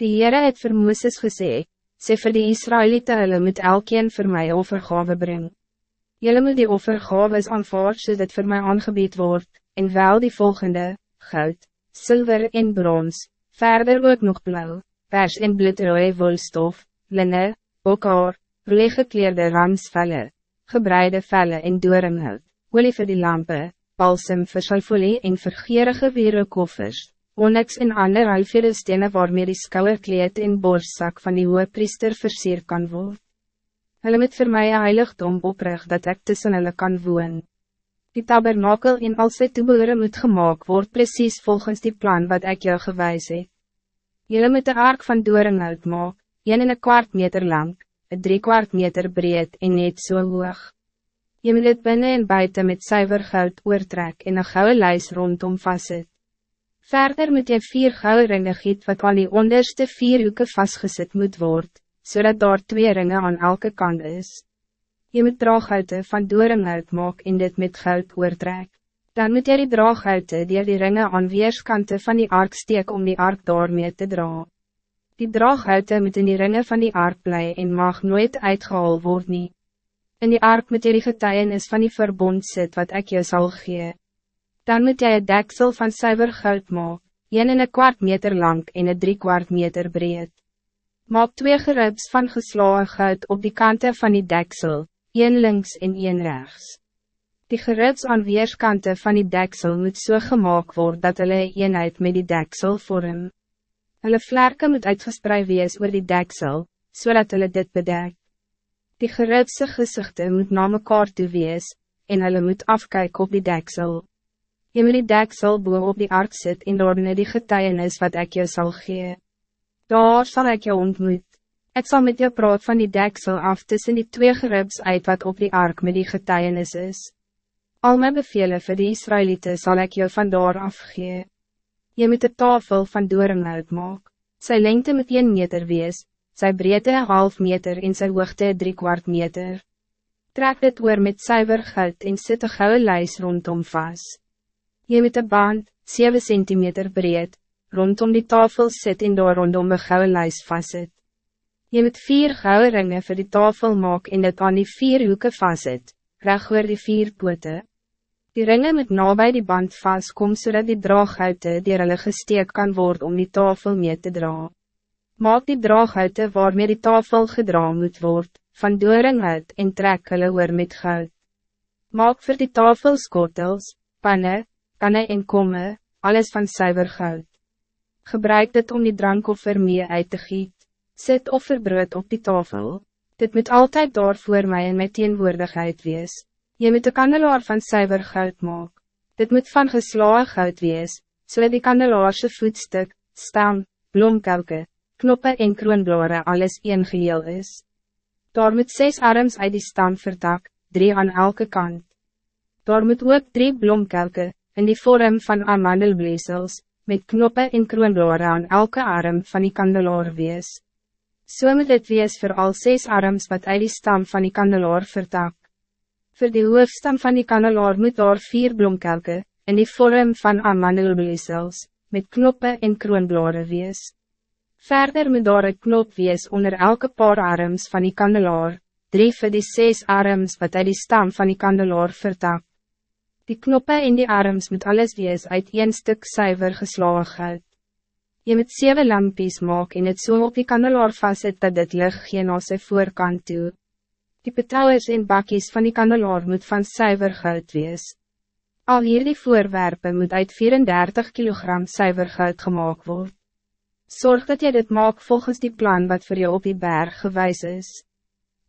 Die Heere het vir Mooses gesê, sê vir die Israëlieten hulle moet elkeen vir my offergave bring. Julle moet die offergaves aanvaard so dit vir my aangebied word, en wel die volgende, goud, zilver en brons, verder ook nog blauw, pers en bloedrooie wolstof, linne, bokhaar, rooi gekleerde ramsvelle, gebreide velle en doornhout, olie vir die lampen, balsem vir salfolie en vergeerige werekoffers, onyx en ander halfjere stene waarmee die skouwerkleed en borstzak van die priester versier kan word. Hulle moet vir my heiligdom oprig dat ik tussen hulle kan woon. Die tabernakel in al sy toebehore moet gemaakt word precies volgens die plan wat ik jou gewijs het. Julle moet de ark van doornhout maak, een en een kwart meter lang, een drie kwart meter breed en net so hoog. Je moet het binnen en buiten met zuiver goud oortrek en een gouden lijst rondom vastzet. Verder moet je vier gouden ringen giet wat aan die onderste vier hoeken vastgezet moet worden, zodat daar twee ringen aan elke kant is. Je moet draaghouten van doornhout maak en dit met goud oortrek. Dan moet je die draaghouten die die ringen aan weerskanten van die ark steek om die ark daarmee te dra. Die draaghouten moet in die ringen van die ark blij en mag nooit uitgehaald worden. Nie. In die ark moet jy die getuienis van die verbond sit wat ik je zal gee. Dan moet jy een deksel van zuiver goud maak, een en een kwart meter lang en een drie kwart meter breed. Maak twee geribs van geslagen goud op die kanten van die deksel, een links en een rechts. Die geribs aan weerskante van die deksel moet so gemaakt worden dat hulle eenheid met die deksel vorm. Hulle vlerke moet uitgespreid wees oor die deksel, zodat so hulle dit bedekt. Die geribse gezichten moet na mekaar toe wees, en hulle moet afkijken op die deksel. Je moet die deksel boe op die ark sit en daar die getuienis wat ik je zal gee. Daar zal ik je ontmoet. Ik zal met je praat van die deksel af tussen die twee geribs uit wat op die ark met die getuienis is. Al mijn bevelen voor de Israëlieten zal ik je van daar afgee. Je moet de tafel van doorn uitmaak. Sy lengte moet een meter wees, sy breedte een half meter en sy hoogte drie kwart meter. Trek dit oor met zuiver goud en sit een gouden lijst rondom vast. Je met een band, 7 centimeter breed, rondom die tafel sit en door rondom een gouden lijst vastzit. Je moet vier gouden ringen voor die tafel maak en dit aan die vier hoeken vastzit, reg oor die vier pote. Die ringen moet nabij die band vastkom zodat die draaghouten die hulle gesteek kan worden om die tafel mee te dragen. Maak die draaghouten waarmee die tafel gedra moet word, van doringhout en trek hulle oor met goud. Maak voor die tafel skotels, panne, kanne en komme, alles van zuiver goud. Gebruik dit om die drankoffer mee uit te giet. Zet offerbrood op die tafel. Dit moet altijd daar voor mij en met teenwoordigheid wees. Je moet de kandelaar van zuiver goud maak. Dit moet van geslagen goud wees, so die kandelaarse voetstuk, stam, blomkelke, knoppen en kroonblare alles een geheel is. Daar moet zes arms uit die stam vertak, drie aan elke kant. Daar moet ook drie blomkelke, in die vorm van amandelbleesels, met knoppen en kroonblare aan elke arm van die kandelaar wees. So moet dit wees voor al zes arms wat uit die stam van die kandelaar vertak. Voor die hoofstam van die kandelaar moet daar vier blomkelke, in die vorm van amandelbleesels, met knoppen en kroonblare wees. Verder moet daar een knop wees onder elke paar arms van die kandelaar, drie vir die zes arms wat uit die stam van die kandelaar vertak. Die knoppen in die arms moet alles wees uit een stuk zuiver geslagen Je moet zeven lampies maak en het so op die kandelaar vastzet dat dit lig geen na sy voorkant toe. Die betouwers en bakkies van die kandelaar moet van zuiver goud wees. Al hier die voorwerpen moet uit 34 kilogram zuiver goud gemaakt worden. Zorg dat je dit maakt volgens die plan wat voor je op die berg gewijs is.